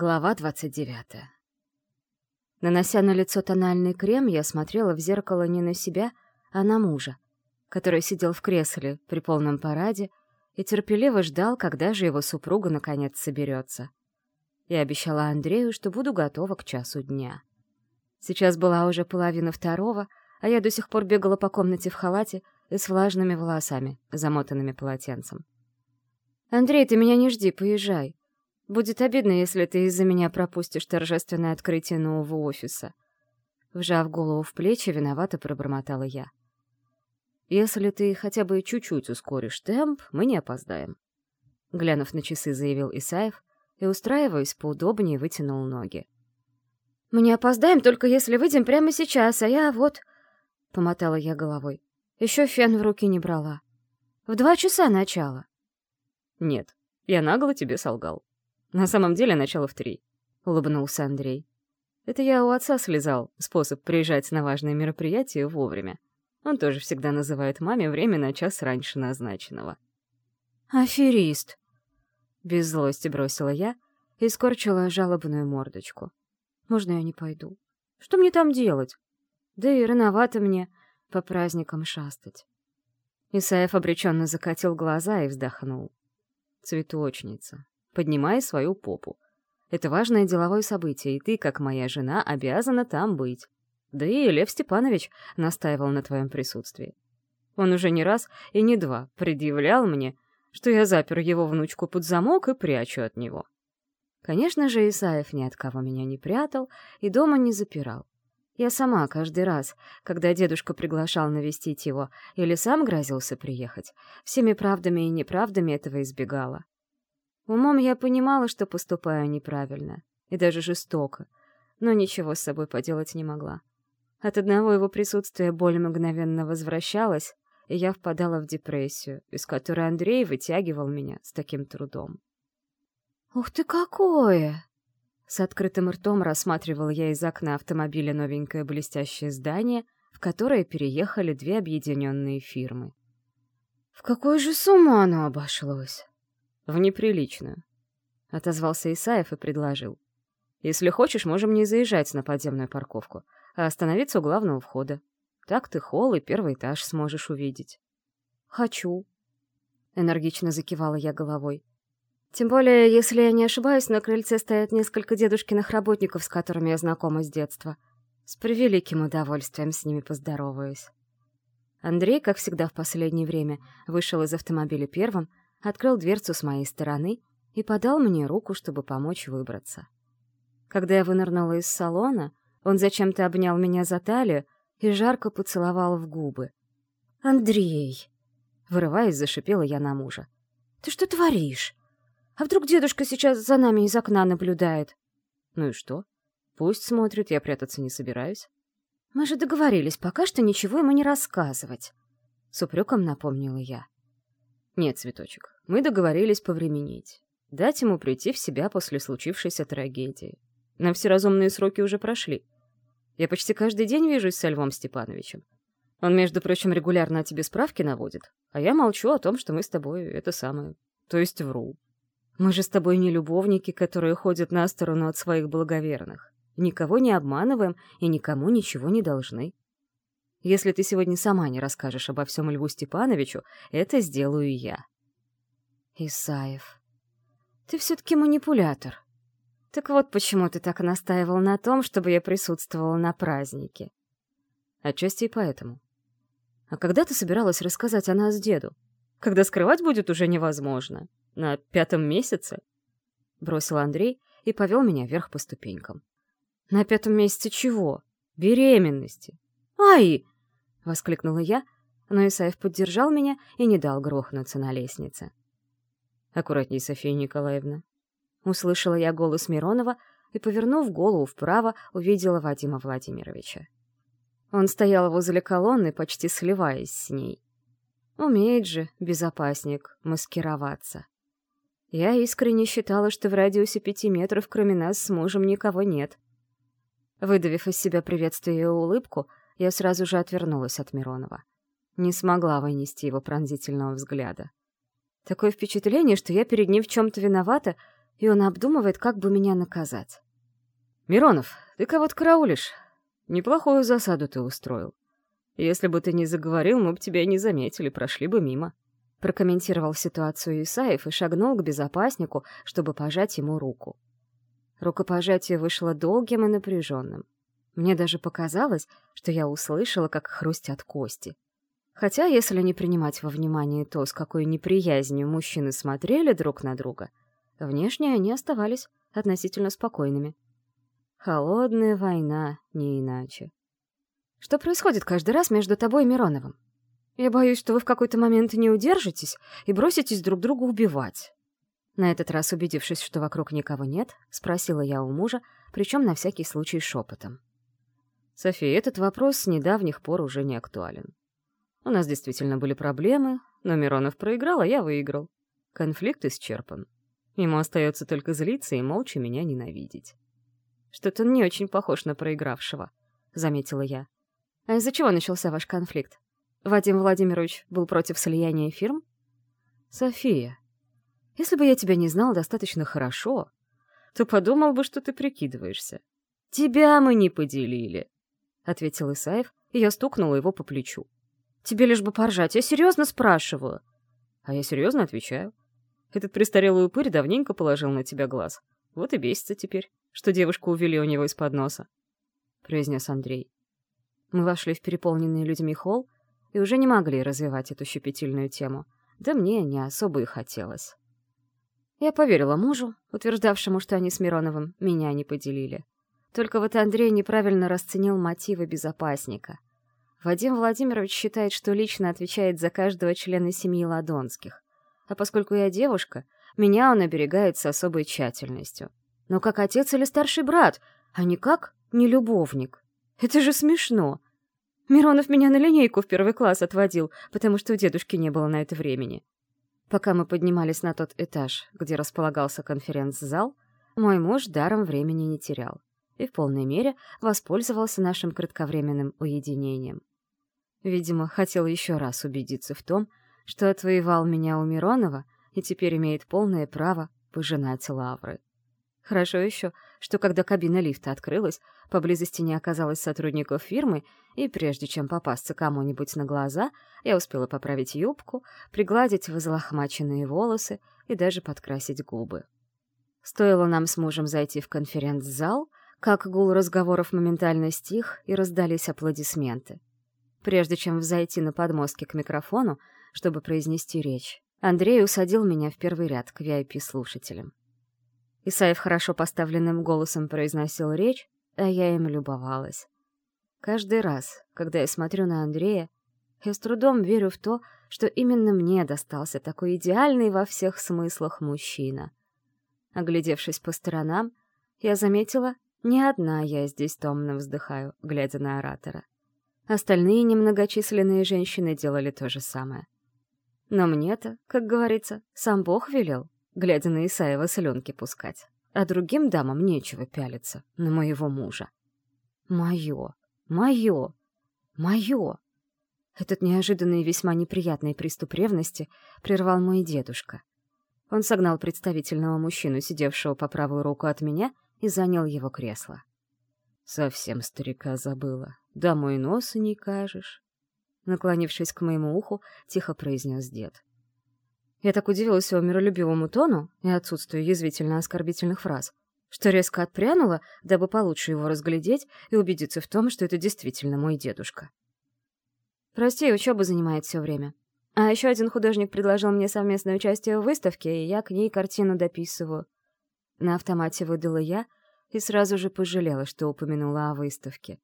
Глава 29. Нанося на лицо тональный крем, я смотрела в зеркало не на себя, а на мужа, который сидел в кресле при полном параде и терпеливо ждал, когда же его супруга наконец соберется. Я обещала Андрею, что буду готова к часу дня. Сейчас была уже половина второго, а я до сих пор бегала по комнате в халате и с влажными волосами, замотанными полотенцем. «Андрей, ты меня не жди, поезжай», Будет обидно, если ты из-за меня пропустишь торжественное открытие нового офиса. Вжав голову в плечи, виновато пробормотала я. Если ты хотя бы чуть-чуть ускоришь темп, мы не опоздаем. Глянув на часы, заявил Исаев и, устраиваясь поудобнее, вытянул ноги. «Мы не опоздаем, только если выйдем прямо сейчас, а я вот...» — помотала я головой. Еще фен в руки не брала. «В два часа начало». «Нет, я нагло тебе солгал. На самом деле начало в три», — улыбнулся Андрей. «Это я у отца слезал, способ приезжать на важные мероприятия вовремя. Он тоже всегда называет маме время на час раньше назначенного». «Аферист!» — без злости бросила я и скорчила жалобную мордочку. «Можно я не пойду? Что мне там делать? Да и рановато мне по праздникам шастать». Исаев обреченно закатил глаза и вздохнул. «Цветочница, поднимая свою попу. Это важное деловое событие, и ты, как моя жена, обязана там быть. Да и Лев Степанович настаивал на твоем присутствии. Он уже не раз и не два предъявлял мне, что я запер его внучку под замок и прячу от него. Конечно же, Исаев ни от кого меня не прятал и дома не запирал. Я сама каждый раз, когда дедушка приглашал навестить его или сам грозился приехать, всеми правдами и неправдами этого избегала. Умом я понимала, что поступаю неправильно и даже жестоко, но ничего с собой поделать не могла. От одного его присутствия боль мгновенно возвращалась, и я впадала в депрессию, из которой Андрей вытягивал меня с таким трудом. «Ух ты какое!» С открытым ртом рассматривал я из окна автомобиля новенькое блестящее здание, в которое переехали две объединенные фирмы. «В какой же сумма оно обошлось?» В неприличную. Отозвался Исаев и предложил. Если хочешь, можем не заезжать на подземную парковку, а остановиться у главного входа. Так ты холл и первый этаж сможешь увидеть. Хочу. Энергично закивала я головой. Тем более, если я не ошибаюсь, на крыльце стоят несколько дедушкиных работников, с которыми я знакома с детства. С превеликим удовольствием с ними поздороваюсь. Андрей, как всегда в последнее время, вышел из автомобиля первым, открыл дверцу с моей стороны и подал мне руку, чтобы помочь выбраться. Когда я вынырнула из салона, он зачем-то обнял меня за талию и жарко поцеловал в губы. «Андрей!» — вырываясь, зашипела я на мужа. «Ты что творишь? А вдруг дедушка сейчас за нами из окна наблюдает?» «Ну и что? Пусть смотрит, я прятаться не собираюсь». «Мы же договорились пока что ничего ему не рассказывать», — с упреком напомнила я. Нет, цветочек, мы договорились повременить. Дать ему прийти в себя после случившейся трагедии. Нам все разумные сроки уже прошли. Я почти каждый день вижусь со Львом Степановичем. Он, между прочим, регулярно о тебе справки наводит, а я молчу о том, что мы с тобой это самое, то есть вру. Мы же с тобой не любовники, которые ходят на сторону от своих благоверных. Никого не обманываем и никому ничего не должны. Если ты сегодня сама не расскажешь обо всем Льву Степановичу, это сделаю я. Исаев, ты все-таки манипулятор. Так вот почему ты так настаивал на том, чтобы я присутствовала на празднике. Отчасти и поэтому. А когда ты собиралась рассказать о нас деду? Когда скрывать будет уже невозможно. На пятом месяце? Бросил Андрей и повел меня вверх по ступенькам. На пятом месяце чего? Беременности. «Ай!» — воскликнула я, но Исаев поддержал меня и не дал грохнуться на лестнице. «Аккуратней, София Николаевна». Услышала я голос Миронова и, повернув голову вправо, увидела Вадима Владимировича. Он стоял возле колонны, почти сливаясь с ней. Умеет же безопасник маскироваться. Я искренне считала, что в радиусе пяти метров кроме нас с мужем никого нет. Выдавив из себя приветствие и улыбку, я сразу же отвернулась от Миронова. Не смогла вынести его пронзительного взгляда. Такое впечатление, что я перед ним в чем-то виновата, и он обдумывает, как бы меня наказать. «Миронов, ты кого-то караулишь. Неплохую засаду ты устроил. Если бы ты не заговорил, мы бы тебя не заметили, прошли бы мимо». Прокомментировал ситуацию Исаев и шагнул к безопаснику, чтобы пожать ему руку. Рукопожатие вышло долгим и напряженным. Мне даже показалось, что я услышала, как хрустят кости. Хотя, если не принимать во внимание то, с какой неприязнью мужчины смотрели друг на друга, внешне они оставались относительно спокойными. Холодная война, не иначе. Что происходит каждый раз между тобой и Мироновым? Я боюсь, что вы в какой-то момент не удержитесь и броситесь друг друга убивать. На этот раз, убедившись, что вокруг никого нет, спросила я у мужа, причем на всякий случай шепотом. София, этот вопрос с недавних пор уже не актуален. У нас действительно были проблемы, но Миронов проиграл, а я выиграл. Конфликт исчерпан. Ему остается только злиться и молча меня ненавидеть. Что-то не очень похож на проигравшего, — заметила я. А из-за чего начался ваш конфликт? Вадим Владимирович был против слияния фирм? София, если бы я тебя не знал достаточно хорошо, то подумал бы, что ты прикидываешься. Тебя мы не поделили, — ответил Исаев, и я стукнула его по плечу. Тебе лишь бы поржать, я серьезно спрашиваю. А я серьезно отвечаю. Этот престарелый упырь давненько положил на тебя глаз. Вот и бесится теперь, что девушку увели у него из-под носа, — произнес Андрей. Мы вошли в переполненный людьми холл и уже не могли развивать эту щепетильную тему, да мне не особо и хотелось. Я поверила мужу, утверждавшему, что они с Мироновым меня не поделили. Только вот Андрей неправильно расценил мотивы безопасника. Вадим Владимирович считает, что лично отвечает за каждого члена семьи Ладонских. А поскольку я девушка, меня он оберегает с особой тщательностью. Но как отец или старший брат, а не как не любовник. Это же смешно. Миронов меня на линейку в первый класс отводил, потому что у дедушки не было на это времени. Пока мы поднимались на тот этаж, где располагался конференц-зал, мой муж даром времени не терял и в полной мере воспользовался нашим кратковременным уединением. Видимо, хотел еще раз убедиться в том, что отвоевал меня у Миронова и теперь имеет полное право пожинать лавры. Хорошо еще, что когда кабина лифта открылась, поблизости не оказалось сотрудников фирмы, и прежде чем попасться кому-нибудь на глаза, я успела поправить юбку, пригладить возлохмаченные волосы и даже подкрасить губы. Стоило нам с мужем зайти в конференц-зал, как гул разговоров моментально стих и раздались аплодисменты. Прежде чем взойти на подмостки к микрофону, чтобы произнести речь, Андрей усадил меня в первый ряд к VIP-слушателям. Исаев хорошо поставленным голосом произносил речь, а я им любовалась. Каждый раз, когда я смотрю на Андрея, я с трудом верю в то, что именно мне достался такой идеальный во всех смыслах мужчина. Оглядевшись по сторонам, я заметила, не одна я здесь томно вздыхаю, глядя на оратора. Остальные немногочисленные женщины делали то же самое. Но мне-то, как говорится, сам Бог велел, глядя на Исаева слюнки пускать. А другим дамам нечего пялиться на моего мужа. Мое, мое, мое. Этот неожиданный и весьма неприятный приступ ревности прервал мой дедушка. Он согнал представительного мужчину, сидевшего по правую руку от меня, и занял его кресло. Совсем старика забыла. Да мой нос не кажешь. Наклонившись к моему уху, тихо произнес дед. Я так удивилась его миролюбивому тону и отсутствию язвительно-оскорбительных фраз, что резко отпрянула, дабы получше его разглядеть и убедиться в том, что это действительно мой дедушка. Прости, учеба занимает все время. А еще один художник предложил мне совместное участие в выставке, и я к ней картину дописываю. На автомате выдала я и сразу же пожалела, что упомянула о выставке.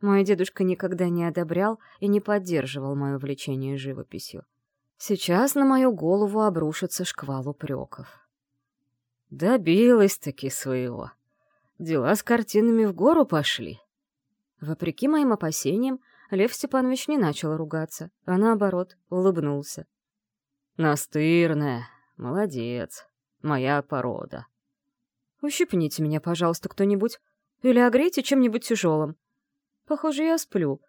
Мой дедушка никогда не одобрял и не поддерживал мое влечение живописью. Сейчас на мою голову обрушится шквал упреков. Добилась-таки своего. Дела с картинами в гору пошли. Вопреки моим опасениям, Лев Степанович не начал ругаться, а наоборот, улыбнулся. «Настырная, молодец, моя порода». «Ущипните меня, пожалуйста, кто-нибудь, или огрейте чем-нибудь тяжелым. Похоже, я сплю.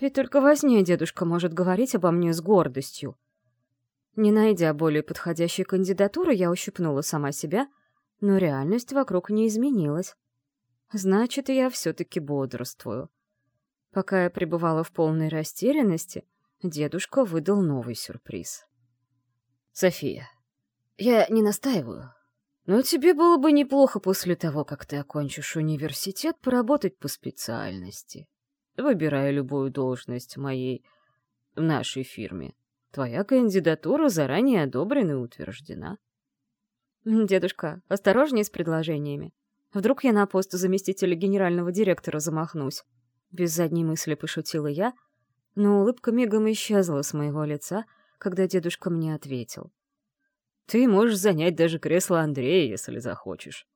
Ведь только во сне дедушка может говорить обо мне с гордостью». Не найдя более подходящей кандидатуры, я ущипнула сама себя Но реальность вокруг не изменилась. Значит, я все-таки бодрствую. Пока я пребывала в полной растерянности, дедушка выдал новый сюрприз. «София, я не настаиваю, но тебе было бы неплохо после того, как ты окончишь университет, поработать по специальности. Выбирая любую должность в моей... в нашей фирме. Твоя кандидатура заранее одобрена и утверждена». «Дедушка, осторожнее с предложениями. Вдруг я на пост заместителя генерального директора замахнусь?» Без задней мысли пошутила я, но улыбка мигом исчезла с моего лица, когда дедушка мне ответил. «Ты можешь занять даже кресло Андрея, если захочешь.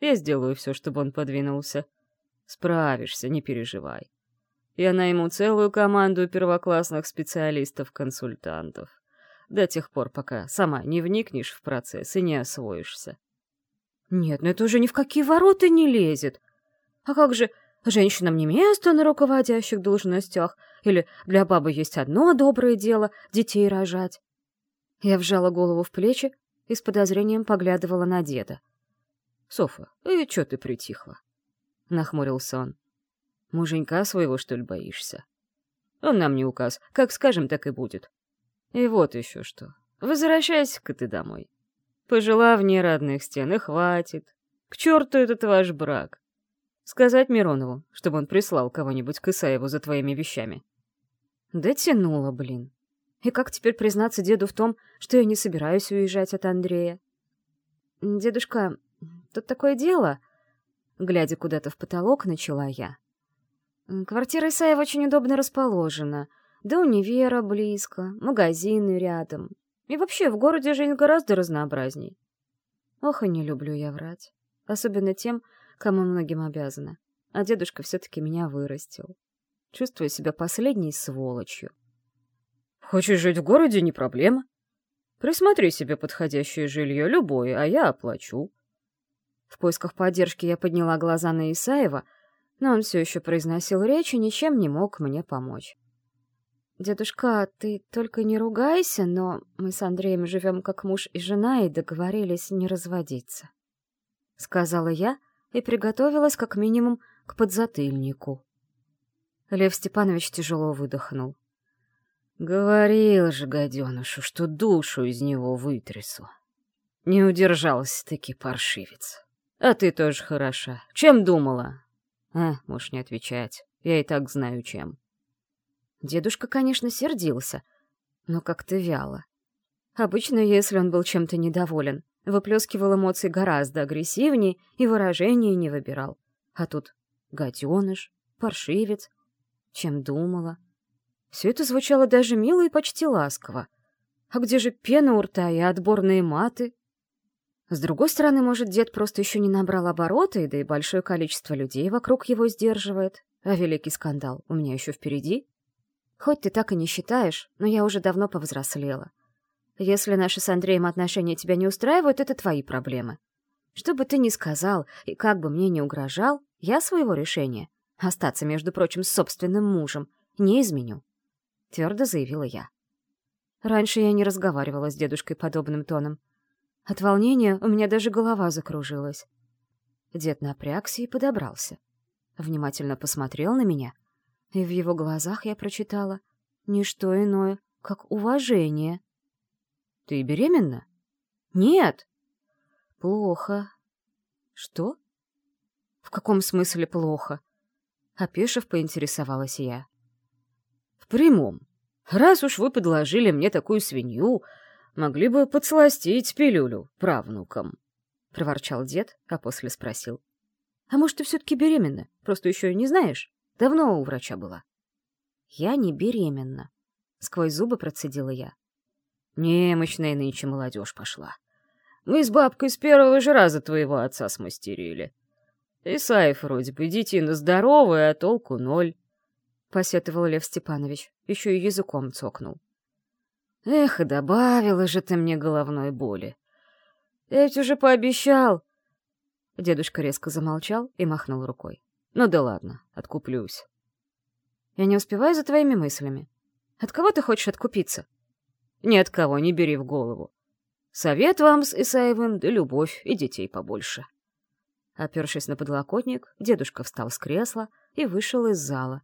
Я сделаю все, чтобы он подвинулся. Справишься, не переживай. Я найму целую команду первоклассных специалистов-консультантов. До тех пор, пока сама не вникнешь в процесс и не освоишься. Нет, ну это уже ни в какие ворота не лезет. А как же Женщинам не место на руководящих должностях, или для бабы есть одно доброе дело — детей рожать. Я вжала голову в плечи и с подозрением поглядывала на деда. — Софа, и чё ты притихла? — нахмурился он. — Муженька своего, что ли, боишься? Он нам не указ, как скажем, так и будет. И вот еще что. Возвращайся-ка ты домой. Пожила вне родных стен, и хватит. К черту этот ваш брак. Сказать Миронову, чтобы он прислал кого-нибудь к Исаеву за твоими вещами. Да тянуло, блин. И как теперь признаться деду в том, что я не собираюсь уезжать от Андрея? Дедушка, тут такое дело... Глядя куда-то в потолок, начала я. Квартира Исаева очень удобно расположена. До универа близко, магазины рядом. И вообще, в городе жизнь гораздо разнообразней. Ох, и не люблю я врать. Особенно тем, кому многим обязана. А дедушка все-таки меня вырастил. Чувствую себя последней сволочью. Хочешь жить в городе — не проблема. Присмотри себе подходящее жилье, любое, а я оплачу. В поисках поддержки я подняла глаза на Исаева, но он все еще произносил речь и ничем не мог мне помочь. «Дедушка, ты только не ругайся, но мы с Андреем живем как муж и жена и договорились не разводиться», — сказала я, — и приготовилась как минимум к подзатыльнику. Лев Степанович тяжело выдохнул. Говорил же гаденышу, что душу из него вытрясу. Не удержался-таки паршивец. А ты тоже хороша. Чем думала? А, можешь не отвечать. Я и так знаю, чем. Дедушка, конечно, сердился, но как-то вяло. Обычно, если он был чем-то недоволен, выплескивал эмоции гораздо агрессивнее и выражения не выбирал. А тут гаденыш, паршивец, чем думала. Все это звучало даже мило и почти ласково. А где же пена у рта и отборные маты? С другой стороны, может, дед просто еще не набрал обороты, да и большое количество людей вокруг его сдерживает. А великий скандал у меня еще впереди. Хоть ты так и не считаешь, но я уже давно повзрослела. Если наши с Андреем отношения тебя не устраивают, это твои проблемы. Что бы ты ни сказал и как бы мне ни угрожал, я своего решения — остаться, между прочим, с собственным мужем — не изменю. Твердо заявила я. Раньше я не разговаривала с дедушкой подобным тоном. От волнения у меня даже голова закружилась. Дед напрягся и подобрался. Внимательно посмотрел на меня, и в его глазах я прочитала не что иное, как уважение. Ты беременна? Нет. Плохо. Что? В каком смысле плохо? Опешив, поинтересовалась я. Прямом. Раз уж вы подложили мне такую свинью, могли бы подсластить пилюлю правнукам. — проворчал дед, а после спросил. «А может, ты все-таки беременна? Просто еще не знаешь? Давно у врача была». «Я не беременна», — сквозь зубы процедила я. Немощная нынче молодежь пошла. Мы с бабкой с первого же раза твоего отца смастерили. Исаев вроде бы детина здоровая, а толку ноль. Посетовал Лев Степанович, еще и языком цокнул. Эх, и добавила же ты мне головной боли. Я ведь уже пообещал. Дедушка резко замолчал и махнул рукой. Ну да ладно, откуплюсь. Я не успеваю за твоими мыслями. От кого ты хочешь откупиться? Ни от кого не бери в голову. Совет вам с Исаевым, да любовь, и детей побольше. Опершись на подлокотник, дедушка встал с кресла и вышел из зала.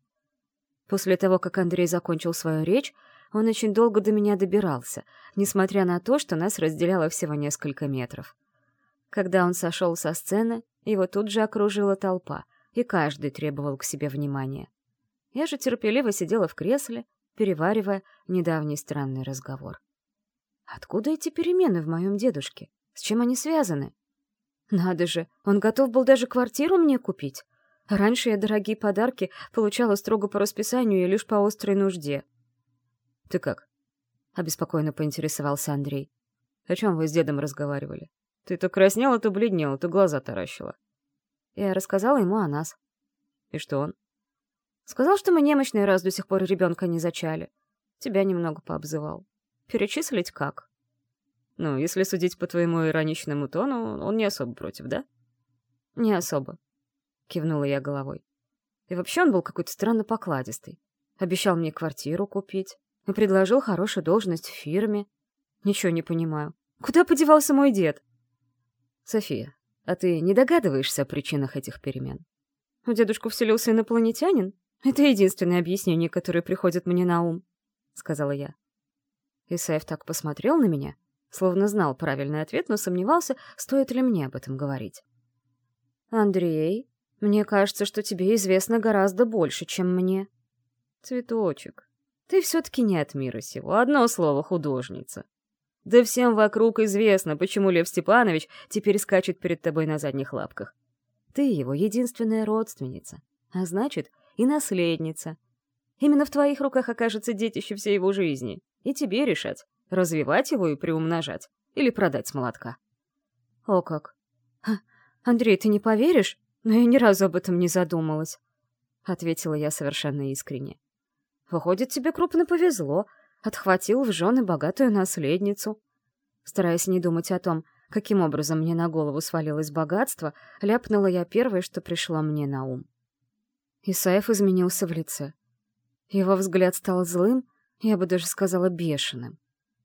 После того, как Андрей закончил свою речь, он очень долго до меня добирался, несмотря на то, что нас разделяло всего несколько метров. Когда он сошел со сцены, его тут же окружила толпа, и каждый требовал к себе внимания. Я же терпеливо сидела в кресле, переваривая недавний странный разговор. Откуда эти перемены в моем дедушке? С чем они связаны? Надо же, он готов был даже квартиру мне купить. Раньше я дорогие подарки получала строго по расписанию и лишь по острой нужде. «Ты как?» — обеспокоенно поинтересовался Андрей. «О чем вы с дедом разговаривали? Ты то краснела, то бледнела, то глаза таращила». Я рассказала ему о нас. «И что он?» «Сказал, что мы немощные, раз до сих пор ребенка не зачали. Тебя немного пообзывал. Перечислить как?» «Ну, если судить по твоему ироничному тону, он не особо против, да?» «Не особо», — кивнула я головой. И вообще он был какой-то странно покладистый. Обещал мне квартиру купить и предложил хорошую должность в фирме. Ничего не понимаю. Куда подевался мой дед? София, а ты не догадываешься о причинах этих перемен? У дедушку вселился инопланетянин? Это единственное объяснение, которое приходит мне на ум, — сказала я. Исаев так посмотрел на меня, словно знал правильный ответ, но сомневался, стоит ли мне об этом говорить. «Андрей, мне кажется, что тебе известно гораздо больше, чем мне». «Цветочек, ты все-таки не от мира сего. Одно слово — художница. Да всем вокруг известно, почему Лев Степанович теперь скачет перед тобой на задних лапках. Ты его единственная родственница, а значит, и наследница. Именно в твоих руках окажется детище всей его жизни, и тебе решать, развивать его и приумножать, или продать с молотка. О как! Андрей, ты не поверишь, но я ни разу об этом не задумалась, — ответила я совершенно искренне. Выходит, тебе крупно повезло. Отхватил в жены богатую наследницу. Стараясь не думать о том, каким образом мне на голову свалилось богатство, ляпнула я первое, что пришло мне на ум. Исаев изменился в лице. Его взгляд стал злым, я бы даже сказала бешеным.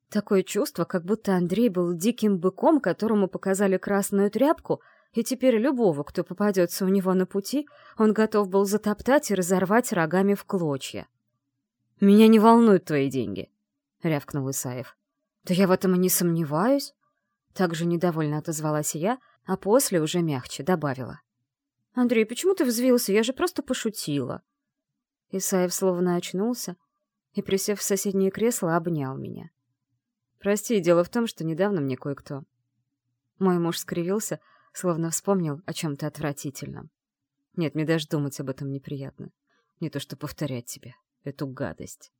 Такое чувство, как будто Андрей был диким быком, которому показали красную тряпку, и теперь любого, кто попадется у него на пути, он готов был затоптать и разорвать рогами в клочья. «Меня не волнуют твои деньги», — рявкнул Исаев. «Да я в этом и не сомневаюсь», — также недовольно отозвалась я, а после уже мягче добавила. «Андрей, почему ты взвился? Я же просто пошутила». Исаев словно очнулся и, присев в соседнее кресло, обнял меня. «Прости, дело в том, что недавно мне кое-кто...» Мой муж скривился, словно вспомнил о чем-то отвратительном. Нет, мне даже думать об этом неприятно. Не то что повторять тебе эту гадость.